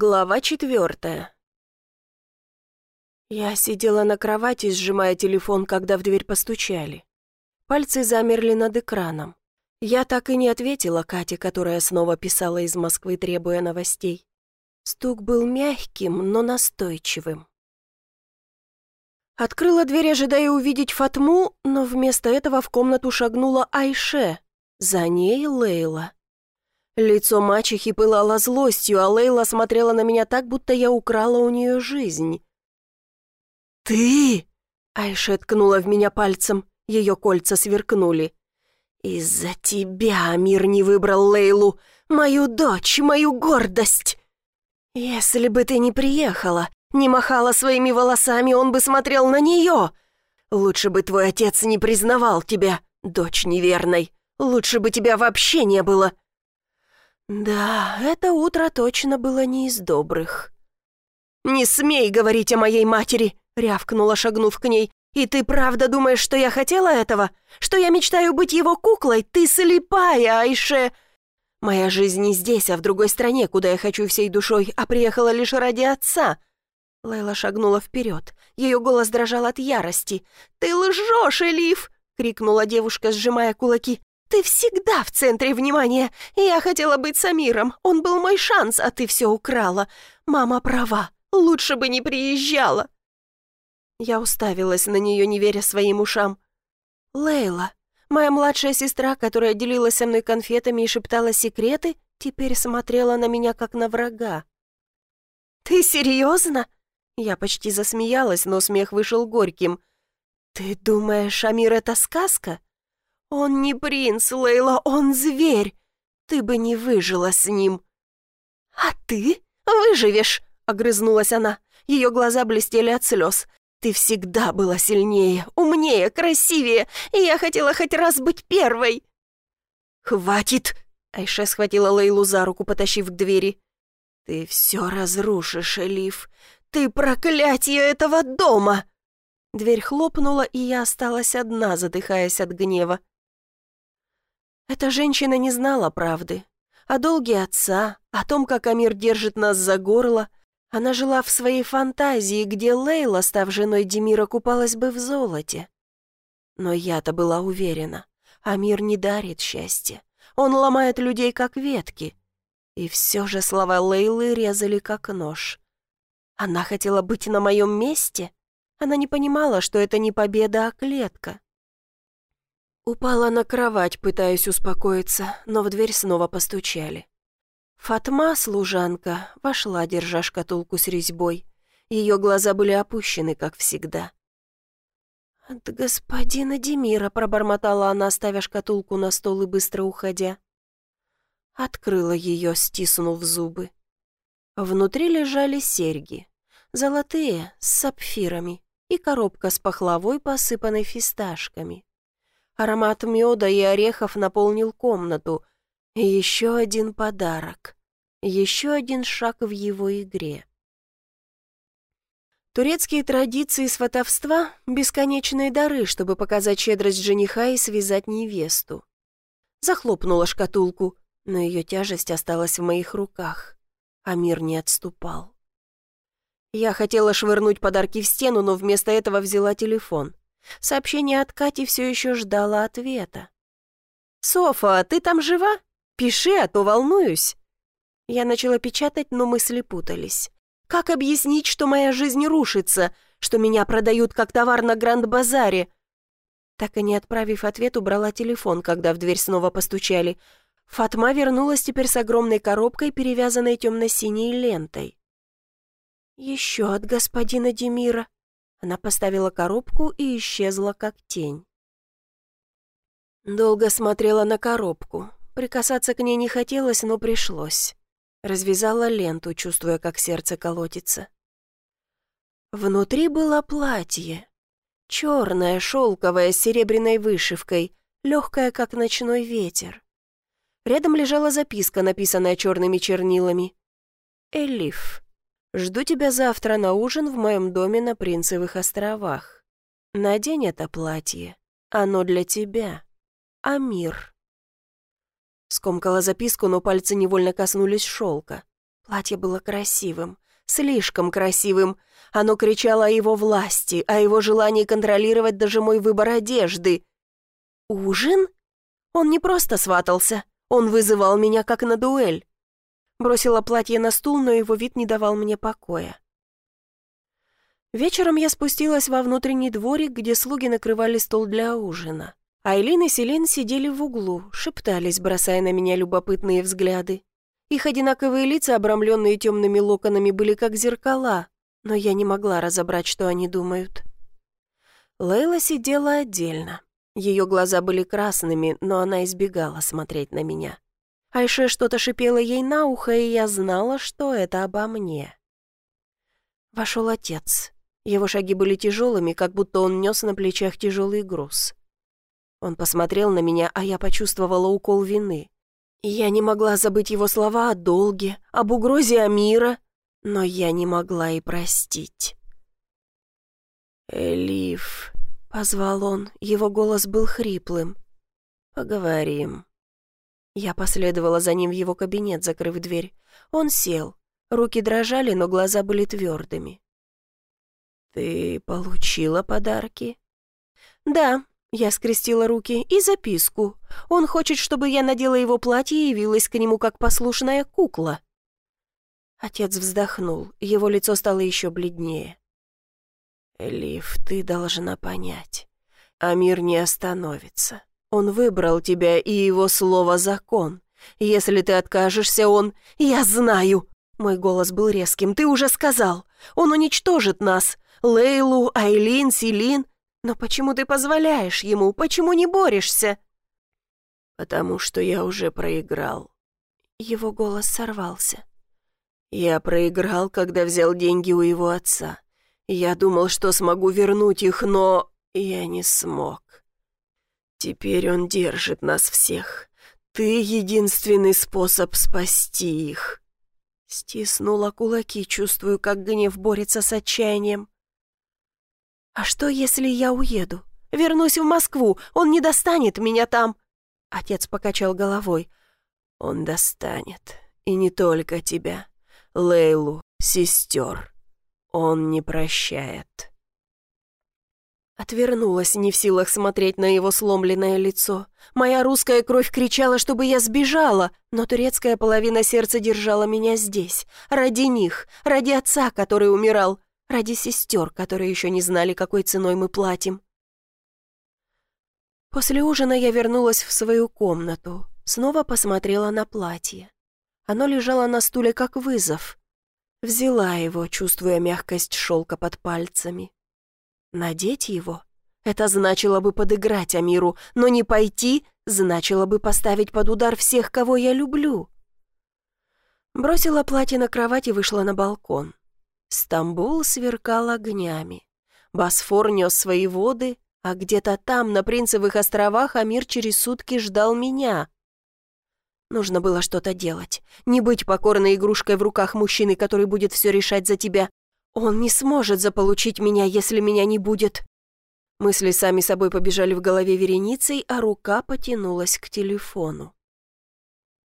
Глава четвертая. Я сидела на кровати, сжимая телефон, когда в дверь постучали. Пальцы замерли над экраном. Я так и не ответила Кате, которая снова писала из Москвы, требуя новостей. Стук был мягким, но настойчивым. Открыла дверь, ожидая увидеть Фатму, но вместо этого в комнату шагнула Айше. За ней Лейла. Лицо мачехи пылало злостью, а Лейла смотрела на меня так, будто я украла у нее жизнь. «Ты!» — Айше ткнула в меня пальцем, ее кольца сверкнули. «Из-за тебя мир не выбрал Лейлу, мою дочь, мою гордость!» «Если бы ты не приехала, не махала своими волосами, он бы смотрел на нее. Лучше бы твой отец не признавал тебя, дочь неверной. Лучше бы тебя вообще не было. Да, это утро точно было не из добрых. «Не смей говорить о моей матери!» — рявкнула, шагнув к ней. «И ты правда думаешь, что я хотела этого? Что я мечтаю быть его куклой? Ты слепая, Айше!» «Моя жизнь не здесь, а в другой стране, куда я хочу всей душой, а приехала лишь ради отца». Лейла шагнула вперед. Ее голос дрожал от ярости. «Ты лжешь, Элиф!» — крикнула девушка, сжимая кулаки. «Ты всегда в центре внимания. Я хотела быть с Амиром. Он был мой шанс, а ты все украла. Мама права. Лучше бы не приезжала». Я уставилась на нее, не веря своим ушам. «Лейла, моя младшая сестра, которая делилась со мной конфетами и шептала секреты, теперь смотрела на меня как на врага». «Ты серьезно?» Я почти засмеялась, но смех вышел горьким. «Ты думаешь, Амир — это сказка?» «Он не принц, Лейла, он зверь! Ты бы не выжила с ним!» «А ты выживешь!» — огрызнулась она. Ее глаза блестели от слез. «Ты всегда была сильнее, умнее, красивее, и я хотела хоть раз быть первой!» «Хватит!» — Айше схватила Лейлу за руку, потащив к двери. «Ты все разрушишь, Элиф! Ты проклятие этого дома!» Дверь хлопнула, и я осталась одна, задыхаясь от гнева. Эта женщина не знала правды. О долге отца, о том, как Амир держит нас за горло. Она жила в своей фантазии, где Лейла, став женой Демира, купалась бы в золоте. Но я-то была уверена, Амир не дарит счастья. Он ломает людей, как ветки. И все же слова Лейлы резали, как нож. Она хотела быть на моем месте? Она не понимала, что это не победа, а клетка. Упала на кровать, пытаясь успокоиться, но в дверь снова постучали. Фатма, служанка, вошла, держа шкатулку с резьбой. Ее глаза были опущены, как всегда. «От господина Демира», — пробормотала она, ставя шкатулку на стол и быстро уходя. Открыла ее, стиснув зубы. Внутри лежали серьги. Золотые, с сапфирами, и коробка с пахлавой, посыпанной фисташками. Аромат меда и орехов наполнил комнату. Еще один подарок. Еще один шаг в его игре. Турецкие традиции сватовства — бесконечные дары, чтобы показать щедрость жениха и связать невесту. Захлопнула шкатулку, но ее тяжесть осталась в моих руках, а мир не отступал. Я хотела швырнуть подарки в стену, но вместо этого взяла телефон. Сообщение от Кати все еще ждало ответа. «Софа, ты там жива? Пиши, а то волнуюсь». Я начала печатать, но мысли путались. Как объяснить, что моя жизнь рушится, что меня продают как товар на Гранд-базаре? Так и не отправив ответ, убрала телефон, когда в дверь снова постучали. Фатма вернулась теперь с огромной коробкой, перевязанной темно-синей лентой. «Еще от господина Демира», она поставила коробку и исчезла, как тень. Долго смотрела на коробку. Прикасаться к ней не хотелось, но пришлось. Развязала ленту, чувствуя, как сердце колотится. Внутри было платье. Черное, шелковое, с серебряной вышивкой, легкое, как ночной ветер. Рядом лежала записка, написанная черными чернилами. «Элиф, Жду тебя завтра на ужин в моем доме на Принцевых островах. Надень это платье. Оно для тебя. Амир». Скомкала записку, но пальцы невольно коснулись шелка. Платье было красивым, слишком красивым. Оно кричало о его власти, о его желании контролировать даже мой выбор одежды. Ужин? Он не просто сватался, он вызывал меня как на дуэль. Бросила платье на стул, но его вид не давал мне покоя. Вечером я спустилась во внутренний дворик, где слуги накрывали стол для ужина. Айлин и Селен сидели в углу, шептались, бросая на меня любопытные взгляды. Их одинаковые лица, обрамленные темными локонами, были как зеркала, но я не могла разобрать, что они думают. Лейла сидела отдельно. Ее глаза были красными, но она избегала смотреть на меня. Айше что-то шипела ей на ухо, и я знала, что это обо мне. Вошел отец. Его шаги были тяжелыми, как будто он нес на плечах тяжелый груз. Он посмотрел на меня, а я почувствовала укол вины. Я не могла забыть его слова о долге, об угрозе Амира, но я не могла и простить. «Элиф», — позвал он, его голос был хриплым. «Поговорим». Я последовала за ним в его кабинет, закрыв дверь. Он сел. Руки дрожали, но глаза были твердыми. «Ты получила подарки?» «Да», — я скрестила руки, — «и записку. Он хочет, чтобы я надела его платье и явилась к нему как послушная кукла». Отец вздохнул, его лицо стало еще бледнее. «Элиф, ты должна понять. Амир не остановится. Он выбрал тебя, и его слово — закон. Если ты откажешься, он... Я знаю!» Мой голос был резким. «Ты уже сказал. Он уничтожит нас. Лейлу, Айлин, Селин. Но почему ты позволяешь ему? Почему не борешься?» «Потому что я уже проиграл». Его голос сорвался. «Я проиграл, когда взял деньги у его отца. Я думал, что смогу вернуть их, но я не смог. Теперь он держит нас всех. Ты — единственный способ спасти их». Стиснула кулаки, чувствую, как гнев борется с отчаянием. «А что, если я уеду? Вернусь в Москву, он не достанет меня там!» Отец покачал головой. «Он достанет. И не только тебя. Лейлу, сестер. Он не прощает». Отвернулась, не в силах смотреть на его сломленное лицо. Моя русская кровь кричала, чтобы я сбежала, но турецкая половина сердца держала меня здесь. Ради них, ради отца, который умирал, Ради сестер, которые еще не знали, какой ценой мы платим. После ужина я вернулась в свою комнату, снова посмотрела на платье. Оно лежало на стуле как вызов. Взяла его, чувствуя мягкость шелка под пальцами. Надеть его — это значило бы подыграть Амиру, но не пойти значило бы поставить под удар всех, кого я люблю. Бросила платье на кровать и вышла на балкон. Стамбул сверкал огнями. Босфор нес свои воды, а где-то там, на Принцевых островах, Амир через сутки ждал меня. Нужно было что-то делать. Не быть покорной игрушкой в руках мужчины, который будет все решать за тебя. Он не сможет заполучить меня, если меня не будет. Мысли сами собой побежали в голове вереницей, а рука потянулась к телефону.